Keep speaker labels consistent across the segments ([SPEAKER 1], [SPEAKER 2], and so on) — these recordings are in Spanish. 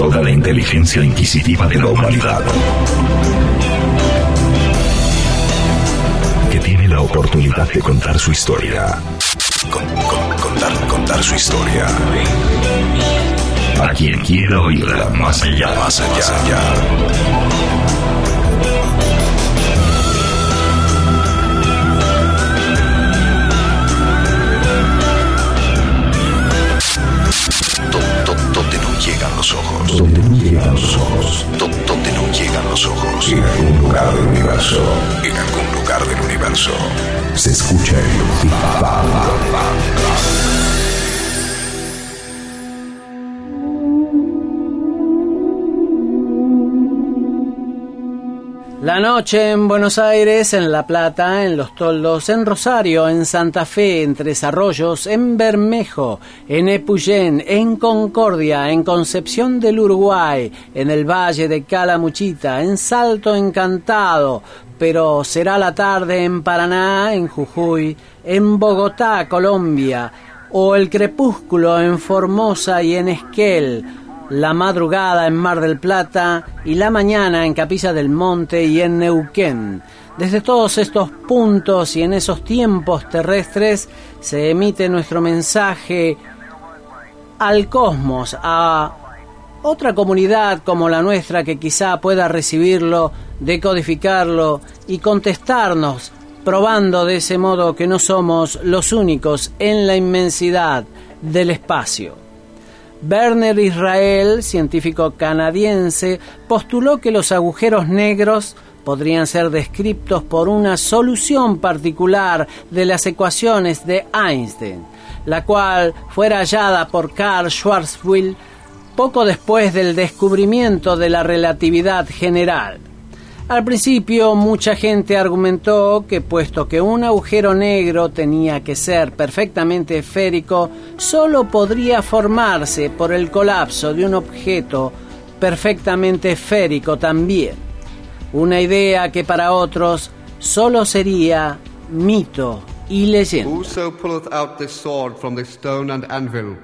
[SPEAKER 1] toda la inteligencia inquisitiva de la humanidad. Que tiene la oportunidad de contar su historia. contar, su historia. Para quien quiera oírla más allá, más allá. Más allá.
[SPEAKER 2] Donde no llegan los ojos.
[SPEAKER 1] donde no llegan los ojos.
[SPEAKER 2] En algún lugar del universo.
[SPEAKER 1] En algún lugar del universo.
[SPEAKER 2] Se escucha el
[SPEAKER 3] La noche en Buenos Aires, en La Plata, en Los Toldos, en Rosario, en Santa Fe, en Tres Arroyos, en Bermejo, en Epuyén, en Concordia, en Concepción del Uruguay, en el Valle de Calamuchita, en Salto Encantado, pero será la tarde en Paraná, en Jujuy, en Bogotá, Colombia, o el crepúsculo en Formosa y en Esquel, la madrugada en Mar del Plata y la mañana en Capilla del Monte y en Neuquén. Desde todos estos puntos y en esos tiempos terrestres se emite nuestro mensaje al cosmos, a otra comunidad como la nuestra que quizá pueda recibirlo, decodificarlo y contestarnos, probando de ese modo que no somos los únicos en la inmensidad del espacio. Werner Israel, científico canadiense, postuló que los agujeros negros podrían ser descritos por una solución particular de las ecuaciones de Einstein, la cual fuera hallada por Karl Schwarzschild poco después del descubrimiento de la relatividad general. Al principio mucha gente argumentó que puesto que un agujero negro tenía que ser perfectamente esférico, solo podría formarse por el colapso de un objeto perfectamente esférico también. Una idea que para otros solo sería mito y leyenda.
[SPEAKER 4] Anvil.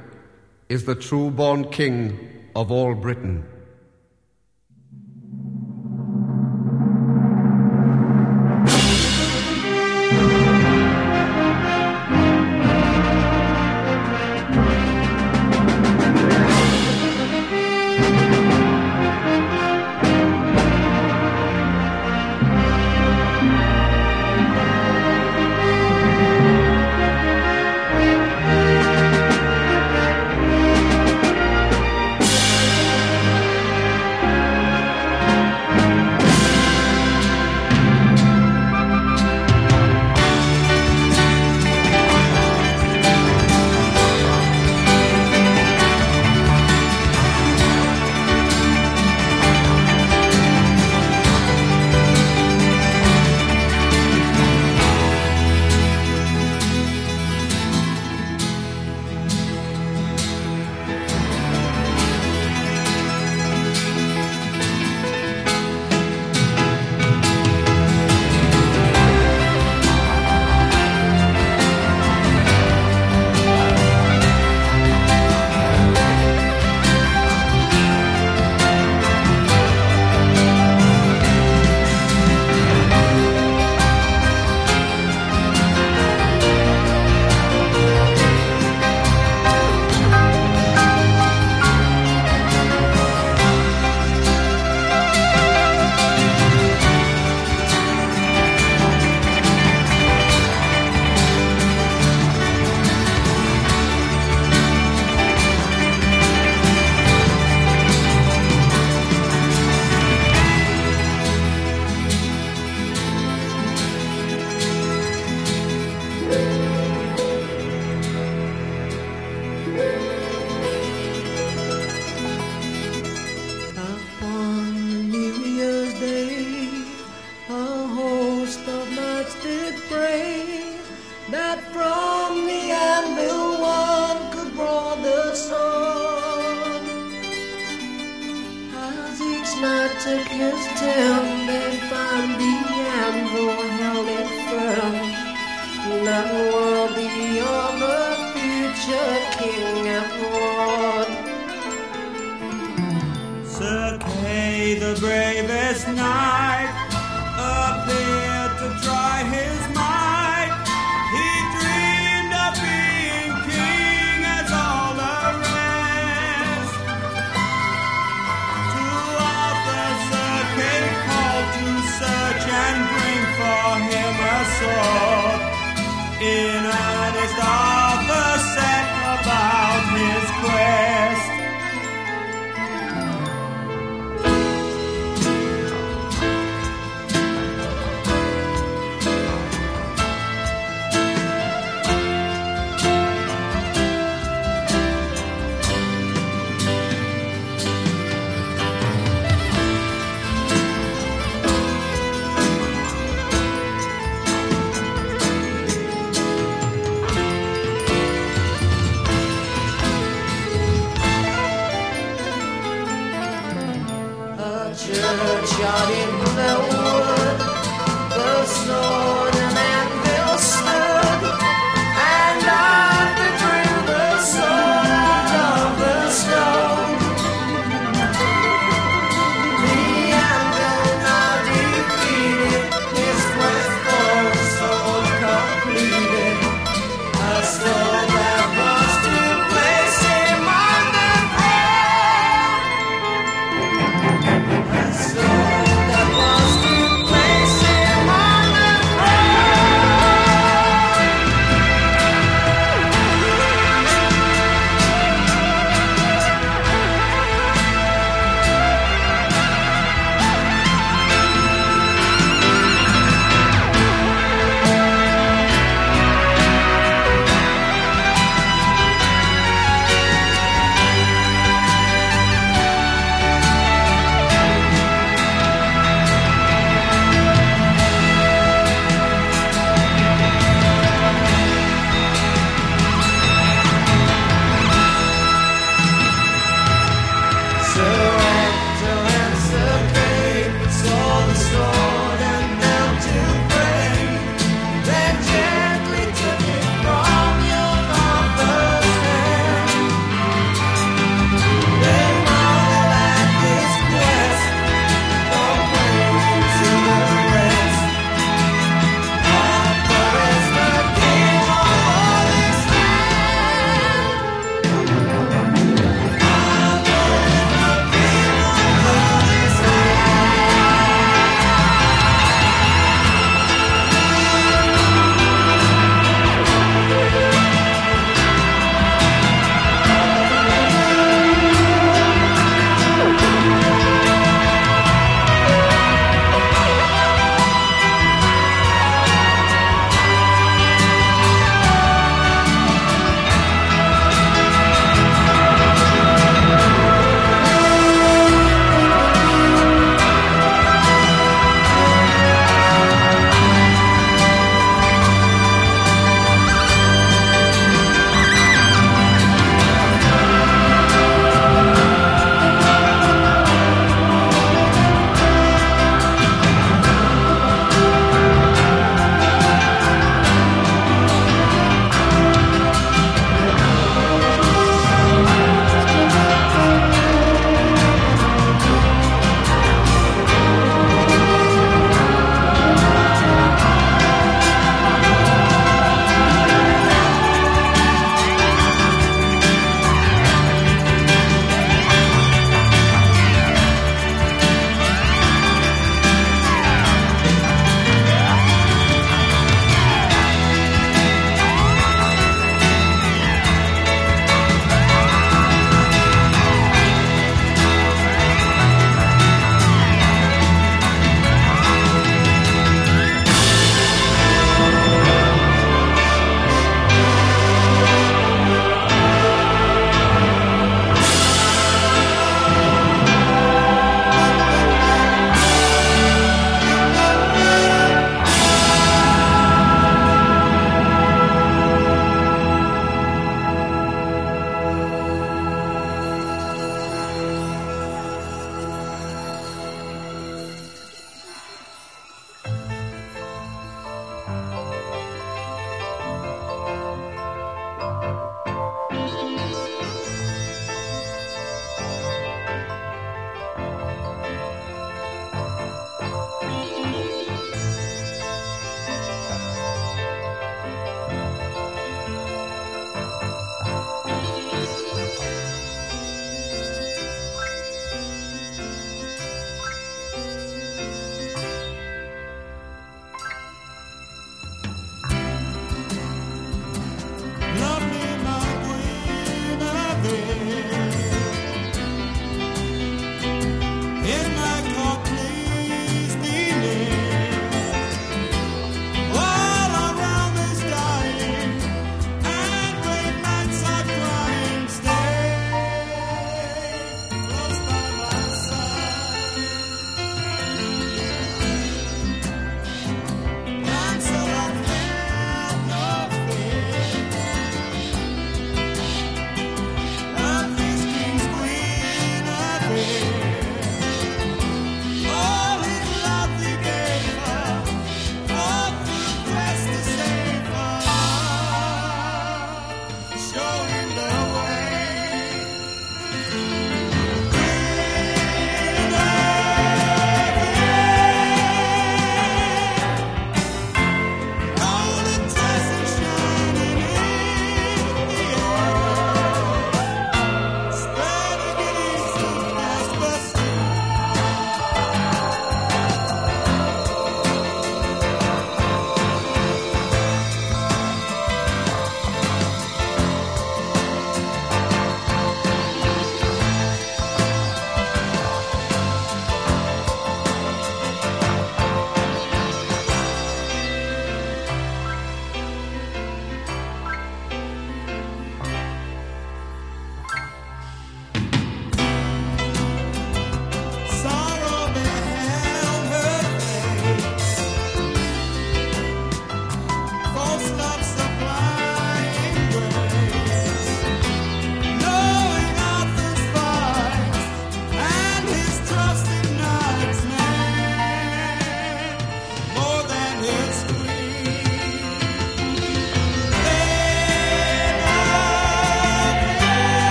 [SPEAKER 4] churchyard in the wood.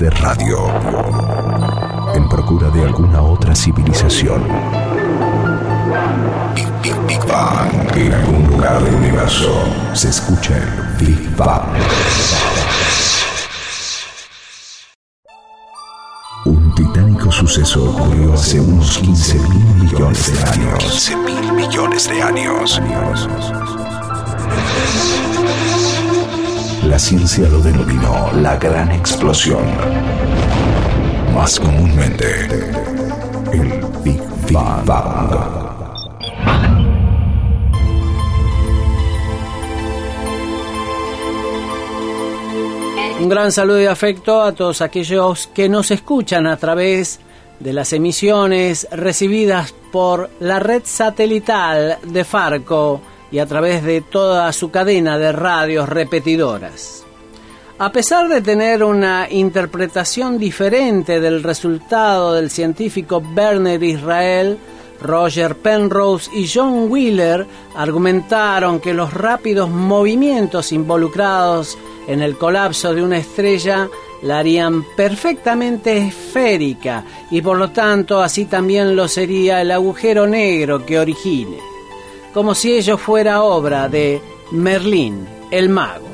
[SPEAKER 1] De radio. En procura de alguna otra civilización. Big, Big, Big Bang. En algún lugar del universo se escucha el Big Bang. Un titánico suceso ocurrió hace unos 15 mil millones de años. 15 mil millones de años. La ciencia lo denominó la gran explosión. Más comúnmente, el Big Bang.
[SPEAKER 3] Un gran saludo y afecto a todos aquellos que nos escuchan a través de las emisiones recibidas por la red satelital de Farco y a través de toda su cadena de radios repetidoras. A pesar de tener una interpretación diferente del resultado del científico Werner Israel, Roger Penrose y John Wheeler argumentaron que los rápidos movimientos involucrados en el colapso de una estrella la harían perfectamente esférica y por lo tanto así también lo sería el agujero negro que origine, como si ello fuera obra de Merlín, el mago.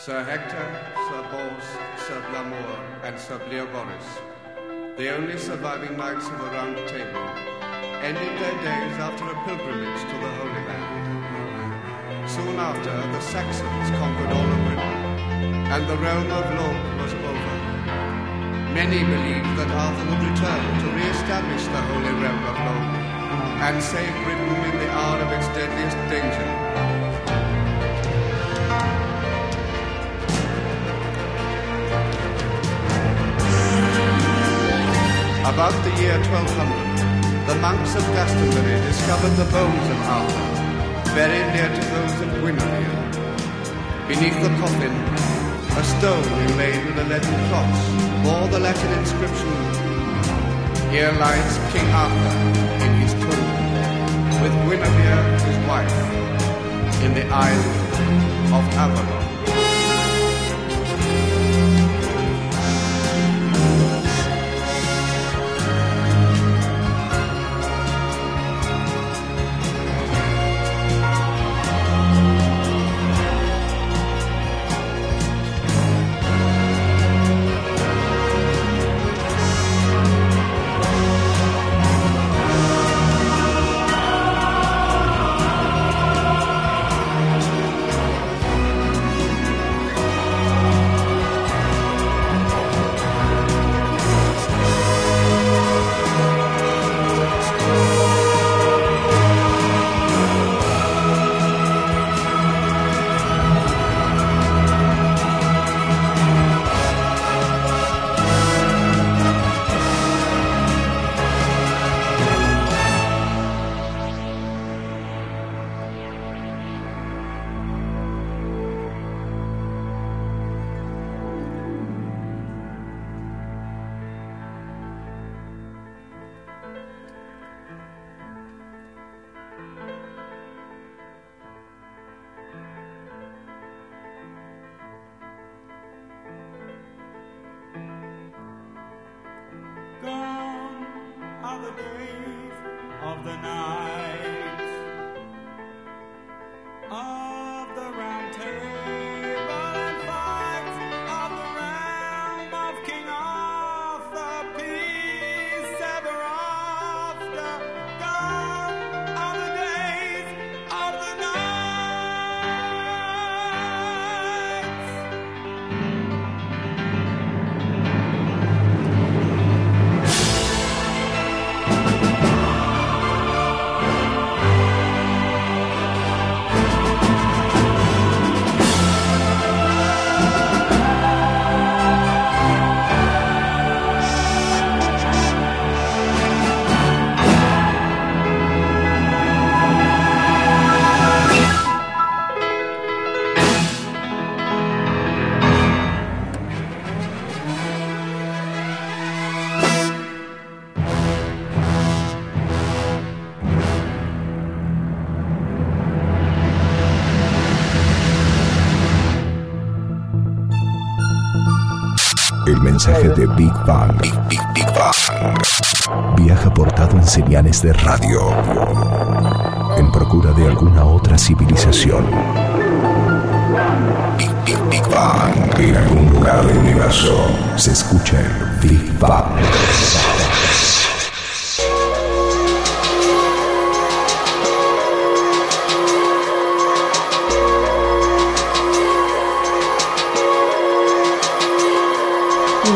[SPEAKER 5] Sir Hector, Sir Bors, Sir Blamour, and Sir Bleogoris, the only surviving knights of the Round Table, ended their days after a pilgrimage to the Holy Land. Soon after, the Saxons conquered all of Britain, and the realm of Lok was over. Many believed that Arthur would return to re-establish the holy realm of Lok and save Britain in the hour of its deadliest danger. About the year 1200, the monks of Glastonbury discovered the bones of Arthur, very near to those of Guinevere. Beneath the coffin, a stone inlaid with a leaden cross bore the Latin inscription, Here lies King Arthur in his tomb, with Guinevere, his wife, in the Isle of Avalon.
[SPEAKER 1] Señales de radio. En procura de alguna otra civilización. En algún lugar del universo se escucha el Big Bang.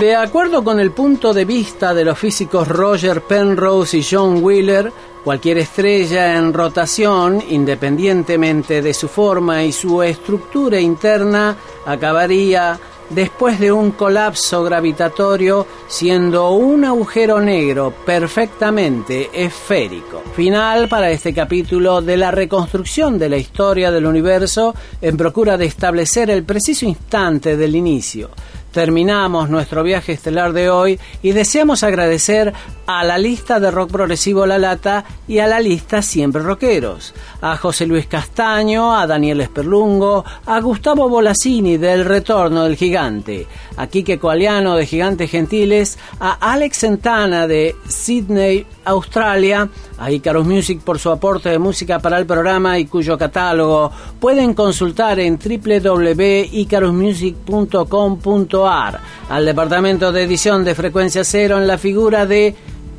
[SPEAKER 3] De acuerdo con el punto de vista de los físicos Roger Penrose y John Wheeler, cualquier estrella en rotación, independientemente de su forma y su estructura interna, acabaría después de un colapso gravitatorio siendo un agujero negro perfectamente esférico. Final para este capítulo de la reconstrucción de la historia del universo en procura de establecer el preciso instante del inicio terminamos nuestro viaje estelar de hoy y deseamos agradecer a la lista de rock progresivo La Lata y a la lista Siempre Rockeros, a José Luis Castaño, a Daniel Esperlungo, a Gustavo Bolasini del Retorno del Gigante, a Quique Coaliano de Gigantes Gentiles, a Alex Santana de Sydney Australia, a Icarus Music por su aporte de música para el programa y cuyo catálogo pueden consultar en www.icarusmusic.com.ar, al departamento de edición de Frecuencia Cero en la figura de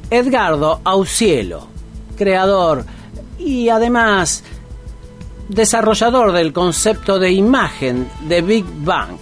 [SPEAKER 3] Edgardo Aucielo, creador y además desarrollador del concepto de imagen de Big Bang.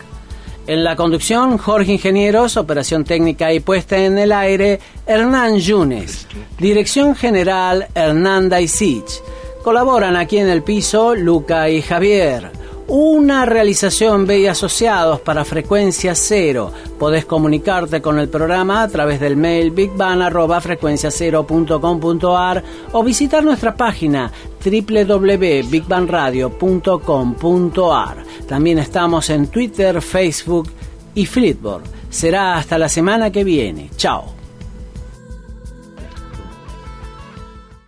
[SPEAKER 3] En la conducción, Jorge Ingenieros, operación técnica y puesta en el aire, Hernán Yunes. Dirección general, Hernán Daisich. Colaboran aquí en el piso Luca y Javier. Una realización B y asociados para frecuencia cero. Podés comunicarte con el programa a través del mail bigban.frecuenciacero.com.ar o visitar nuestra página www.bigbanradio.com.ar. También estamos en Twitter, Facebook y Flipboard. Será hasta la semana que viene. Chao.